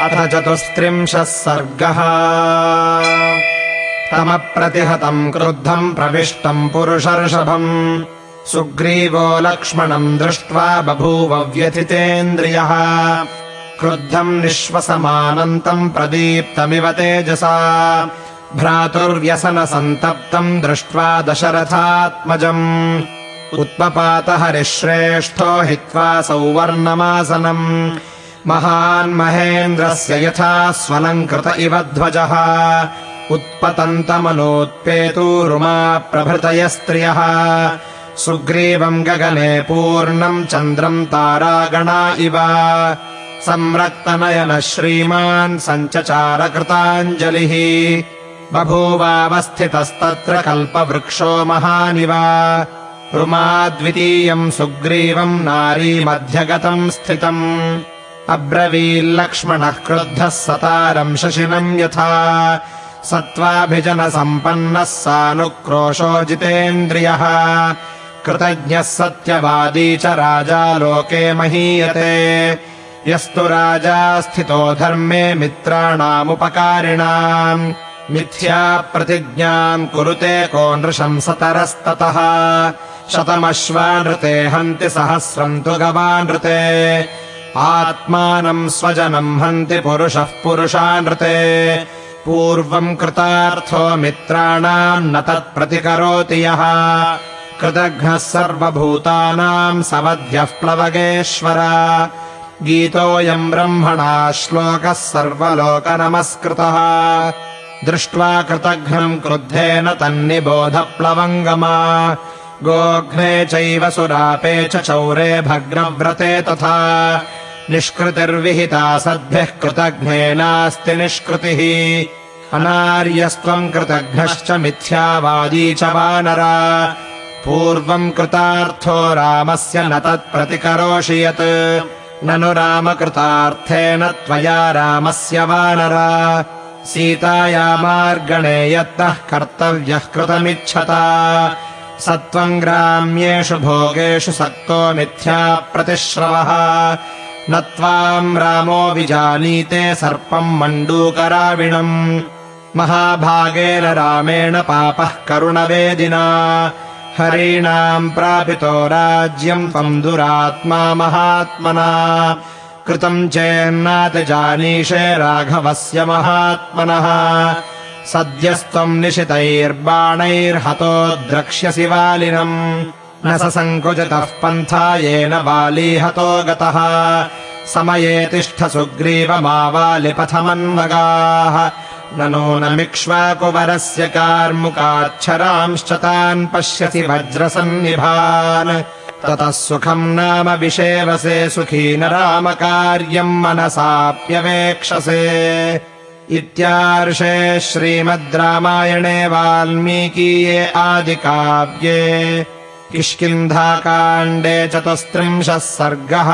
अथ चतुस्त्रिंशः सर्गः। तमप्रतिहतम् क्रुद्धम् प्रविष्टम् पुरुषर्षभम्। सुग्रीवो लक्ष्मणम् दृष्ट्वा बभूव व्यथितेन्द्रियः। क्रुद्धम् निःश्वसमानन्तम् प्रदीप्तमिव तेजसा। भ्रातुर्व्यसनसन्तप्तम् दृष्ट्वा दशरथात्मजम्। उत्पपातहरिश्रेष्ठो हित्वा सौवर्णमासनम् महान् महेन्द्रस्य यथा स्वलङ्कृत इव ध्वजः उत्पतन्तमनोत्पेतूरुमा प्रभृतय स्त्रियः सुग्रीवम् गगने पूर्णम् चन्द्रम् तारागणा इव। संरक्तनयनः श्रीमान् सञ्चचारकृताञ्जलिः। बभूवावस्थितस्तत्र कल्पवृक्षो महानिव। रुमाद्वितीयम् सुग्रीवम् नारीमध्यगतम् स्थितम् अब्रवील्लक्ष्मणः क्रुद्धः सतारम् शशिनम् यथा। सत्त्वाभिजनसम्पन्नः सानुक्रोशो जितेन्द्रियः। कृतज्ञः सत्यवादी च राजा लोके महीयते। यस्तु राजा स्थितो धर्मे मित्राणामुपकारिणाम्। मिथ्या प्रतिज्ञाम् कुरुते को नृशंसतरस्ततः शतमश्वानृते हन्ति सहस्रम् तु गवानृते आत्मानम् स्वजनम् हन्ति पुरुषः पुरुषानृते पूर्वम् कृतार्थो मित्राणाम् न तत्प्रतिकरोति यः। कृतघ्नः सर्वभूतानाम् सवध्यः प्लवगेश्वर। गीतोऽयम् ब्रह्मणा श्लोकः सर्वलोकनमस्कृतः। दृष्ट्वा कृतघ्नम् क्रुद्धेन तन्निबोधप्लवङ्गमा गोघ्ने चैव सुरापे च चौरे भग्नव्रते तथा। निष्कृतिर्विहिता सद्भिः कृतघ्नेनास्ति निष्कृतिः। अनार्यस्त्वम् कृतघ्नश्च मिथ्यावादी च वानरा। पूर्वम् कृतार्थो रामस्य न तत्प्रतिकरोषि यत्। ननु रामकृतार्थेन त्वया रामस्य वानरा। सीतायामार्गणे यत्नः कर्तव्यः कृतमिच्छता स त्वम् ग्राम्येषु भोगेषु सक्तो मिथ्या प्रतिश्रवः। न त्वाम् रामो विजानीते सर्पम् मण्डूकराविणम्। महाभागेन रामेण पापः करुणवेदिना। हरीणाम् प्रापितो राज्यम् त्वम् दुरात्मा महात्मना। कृतम् चेन्नातिजानीषे राघवस्य महात्मनः सद्यस्त्वम् निशितैर्बाणैर्हतो द्रक्ष्यसि वालिनम्। न स सङ्कुचितः पन्था येन वाली हतो गतः। समये तिष्ठ सुग्रीवमावालिपथमन्वगाः ननो नमिक्ष्वाकुवरस्य कार्मुकाच्छरांश्च तान् पश्यसि वज्रसन्निभान्। ततः सुखम् नाम विषेवसे सुखी न रामकार्यम् मनसाप्यवेक्षसे इत्यार्षे श्रीमद् रामायणे वाल्मीकीये आदिकाव्ये किष्किन्धाकाण्डे चतुस्त्रिंशः सर्गः